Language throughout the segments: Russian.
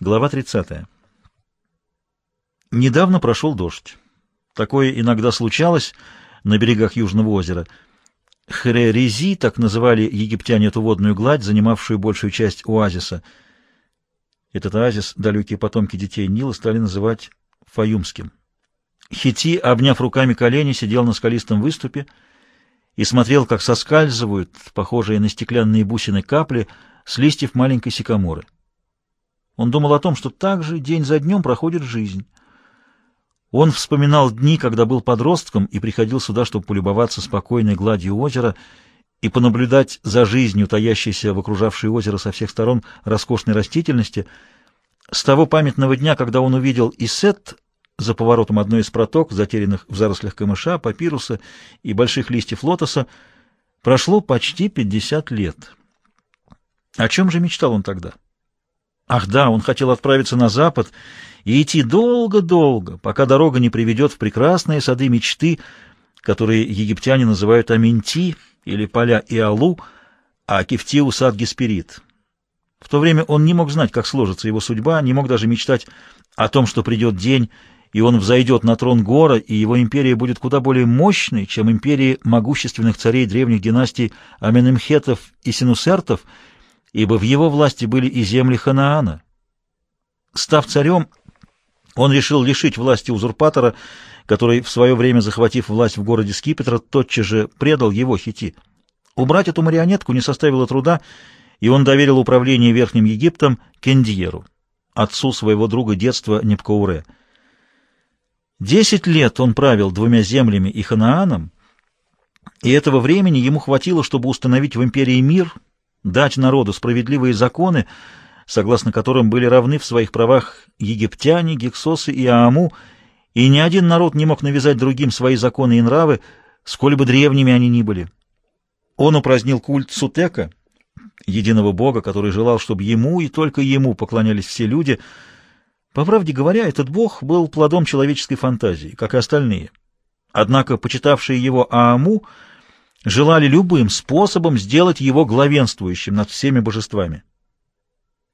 Глава 30. Недавно прошел дождь. Такое иногда случалось на берегах Южного озера. Херерези, так называли египтяне эту водную гладь, занимавшую большую часть оазиса. Этот оазис далекие потомки детей Нила стали называть Фаюмским. Хити, обняв руками колени, сидел на скалистом выступе и смотрел, как соскальзывают, похожие на стеклянные бусины капли, с листьев маленькой сикаморы. Он думал о том, что так же день за днем проходит жизнь. Он вспоминал дни, когда был подростком и приходил сюда, чтобы полюбоваться спокойной гладью озера и понаблюдать за жизнью, таящейся в окружавшей озеро со всех сторон роскошной растительности. С того памятного дня, когда он увидел Исет за поворотом одной из проток, затерянных в зарослях камыша, папируса и больших листьев лотоса, прошло почти 50 лет. О чем же мечтал он тогда? Ах да, он хотел отправиться на запад и идти долго-долго, пока дорога не приведет в прекрасные сады мечты, которые египтяне называют Аминти или поля Иалу, а Кефтиу — сад Гесперид. В то время он не мог знать, как сложится его судьба, не мог даже мечтать о том, что придет день, и он взойдет на трон Гора, и его империя будет куда более мощной, чем империи могущественных царей древних династий Аменемхетов и Синусертов — ибо в его власти были и земли Ханаана. Став царем, он решил лишить власти узурпатора, который, в свое время захватив власть в городе Скипетра, тотчас же предал его хити. Убрать эту марионетку не составило труда, и он доверил управление Верхним Египтом Кендиеру, отцу своего друга детства Непкауре. Десять лет он правил двумя землями и Ханааном, и этого времени ему хватило, чтобы установить в империи мир — дать народу справедливые законы, согласно которым были равны в своих правах египтяне, гексосы и ааму, и ни один народ не мог навязать другим свои законы и нравы, сколь бы древними они ни были. Он упразднил культ Сутека, единого бога, который желал, чтобы ему и только ему поклонялись все люди. По правде говоря, этот бог был плодом человеческой фантазии, как и остальные. Однако почитавшие его Ааму — желали любым способом сделать его главенствующим над всеми божествами.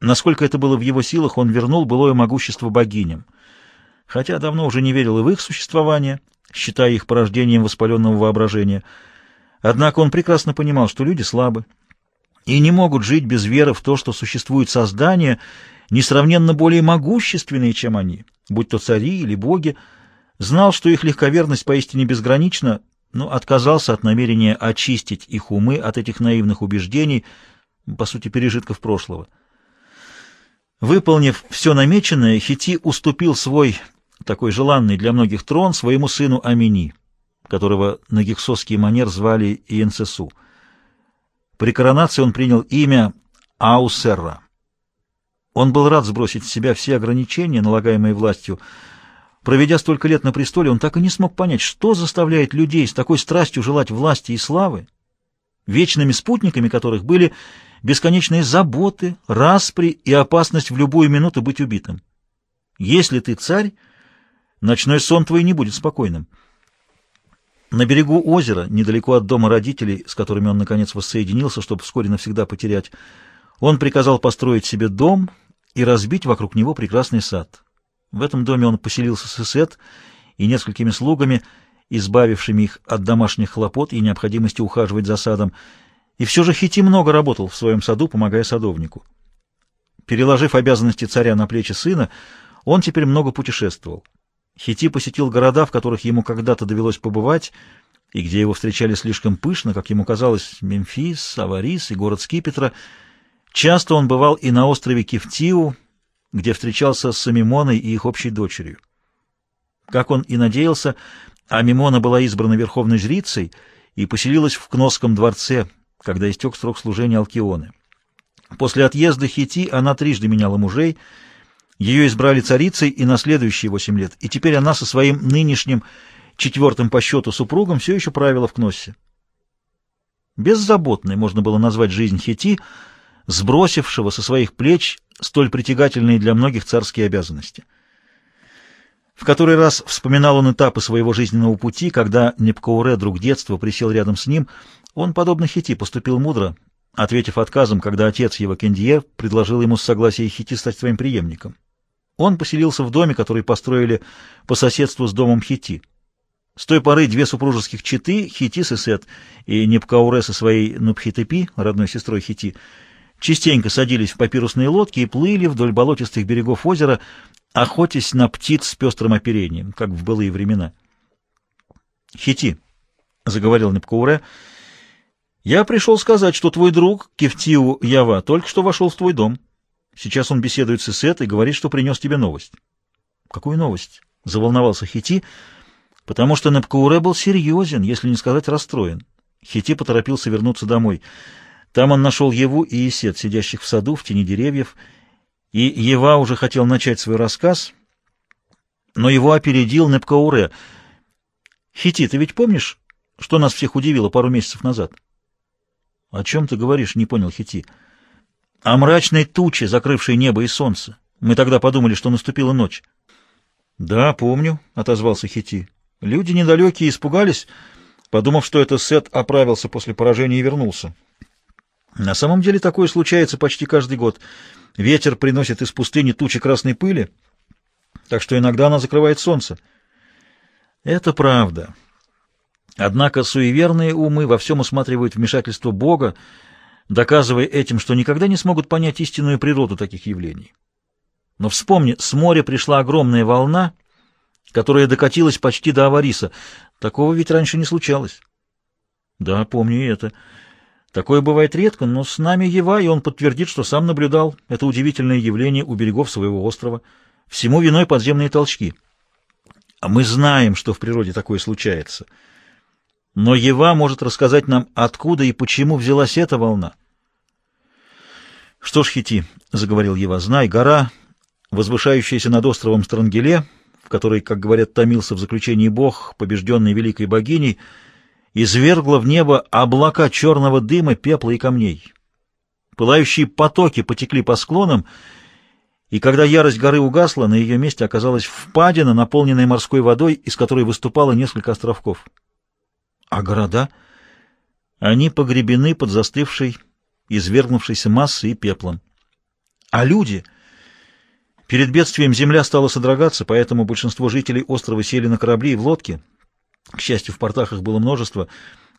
Насколько это было в его силах, он вернул былое могущество богиням, хотя давно уже не верил и в их существование, считая их порождением воспаленного воображения. Однако он прекрасно понимал, что люди слабы и не могут жить без веры в то, что существуют создания, несравненно более могущественные, чем они, будь то цари или боги, знал, что их легковерность поистине безгранична, но отказался от намерения очистить их умы от этих наивных убеждений, по сути, пережитков прошлого. Выполнив все намеченное, Хити уступил свой, такой желанный для многих трон, своему сыну Амини, которого на гексосский манер звали Иенцесу. При коронации он принял имя Аусерра. Он был рад сбросить с себя все ограничения, налагаемые властью, Проведя столько лет на престоле, он так и не смог понять, что заставляет людей с такой страстью желать власти и славы, вечными спутниками которых были бесконечные заботы, распри и опасность в любую минуту быть убитым. Если ты царь, ночной сон твой не будет спокойным. На берегу озера, недалеко от дома родителей, с которыми он, наконец, воссоединился, чтобы вскоре навсегда потерять, он приказал построить себе дом и разбить вокруг него прекрасный сад. В этом доме он поселился с Исет и несколькими слугами, избавившими их от домашних хлопот и необходимости ухаживать за садом. И все же Хити много работал в своем саду, помогая садовнику. Переложив обязанности царя на плечи сына, он теперь много путешествовал. Хити посетил города, в которых ему когда-то довелось побывать, и где его встречали слишком пышно, как ему казалось, Мемфис, Аварис и город Скипетра. Часто он бывал и на острове Кефтиу, где встречался с Амимоной и их общей дочерью. Как он и надеялся, Амимона была избрана верховной жрицей и поселилась в Кносском дворце, когда истек срок служения Алкионы. После отъезда Хити она трижды меняла мужей, ее избрали царицей и на следующие восемь лет, и теперь она со своим нынешним четвертым по счету супругом все еще правила в Кноссе. Беззаботной можно было назвать жизнь Хити, сбросившего со своих плеч столь притягательные для многих царские обязанности. В который раз вспоминал он этапы своего жизненного пути, когда Непкауре, друг детства, присел рядом с ним. Он, подобно Хити, поступил мудро, ответив отказом, когда отец его Кендье предложил ему с согласия Хити стать своим преемником. Он поселился в доме, который построили по соседству с домом Хити. С той поры две супружеских четы, Хитис и Сет, и Непкауре со своей Нупхитепи, родной сестрой Хити, частенько садились в папирусные лодки и плыли вдоль болотистых берегов озера, охотясь на птиц с пестрым оперением, как в былые времена. «Хити», — заговорил Непкауре, — «я пришел сказать, что твой друг Кефтиу Ява только что вошел в твой дом. Сейчас он беседует с Исет и говорит, что принес тебе новость». «Какую новость?» — заволновался Хити, — потому что Непкауре был серьезен, если не сказать расстроен. Хити поторопился вернуться домой. Там он нашел Еву и Исет, сидящих в саду в тени деревьев, и Ева уже хотел начать свой рассказ, но его опередил Непкауре. «Хити, ты ведь помнишь, что нас всех удивило пару месяцев назад?» «О чем ты говоришь?» — не понял Хити. «О мрачной туче, закрывшей небо и солнце. Мы тогда подумали, что наступила ночь». «Да, помню», — отозвался Хити. Люди недалекие испугались, подумав, что это Сет оправился после поражения и вернулся. На самом деле такое случается почти каждый год. Ветер приносит из пустыни тучи красной пыли, так что иногда она закрывает солнце. Это правда. Однако суеверные умы во всем усматривают вмешательство Бога, доказывая этим, что никогда не смогут понять истинную природу таких явлений. Но вспомни, с моря пришла огромная волна — которая докатилась почти до Авариса. Такого ведь раньше не случалось. Да, помню это. Такое бывает редко, но с нами Ева, и он подтвердит, что сам наблюдал это удивительное явление у берегов своего острова. Всему виной подземные толчки. А мы знаем, что в природе такое случается. Но Ева может рассказать нам, откуда и почему взялась эта волна. «Что ж, Хити», — заговорил Ева, — «знай, гора, возвышающаяся над островом Странгеле, — в которой, как говорят, томился в заключении Бог, побежденный великой богиней, извергла в небо облака черного дыма, пепла и камней. Пылающие потоки потекли по склонам, и когда ярость горы угасла, на ее месте оказалась впадина, наполненная морской водой, из которой выступало несколько островков. А города? Они погребены под застывшей, извергнувшейся массой и пеплом. А люди... Перед бедствием земля стала содрогаться, поэтому большинство жителей острова сели на корабли и в лодки. К счастью, в портах их было множество.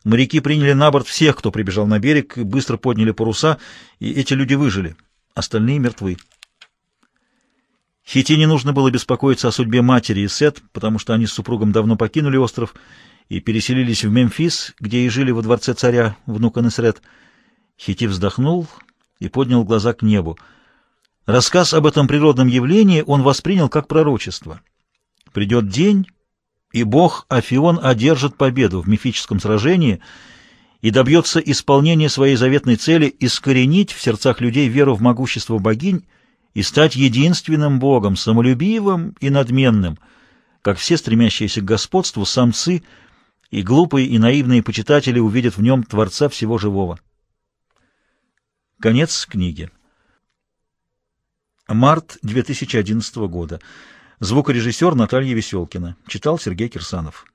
Моряки приняли на борт всех, кто прибежал на берег, быстро подняли паруса, и эти люди выжили. Остальные мертвы. Хити не нужно было беспокоиться о судьбе матери и Сет, потому что они с супругом давно покинули остров и переселились в Мемфис, где и жили во дворце царя, внука Несрет. Хити вздохнул и поднял глаза к небу. Рассказ об этом природном явлении он воспринял как пророчество. Придет день, и бог Афион одержит победу в мифическом сражении и добьется исполнения своей заветной цели искоренить в сердцах людей веру в могущество богинь и стать единственным богом, самолюбивым и надменным, как все стремящиеся к господству самцы и глупые и наивные почитатели увидят в нем Творца всего живого. Конец книги. Март 2011 года. Звукорежиссер Наталья Веселкина. Читал Сергей Кирсанов.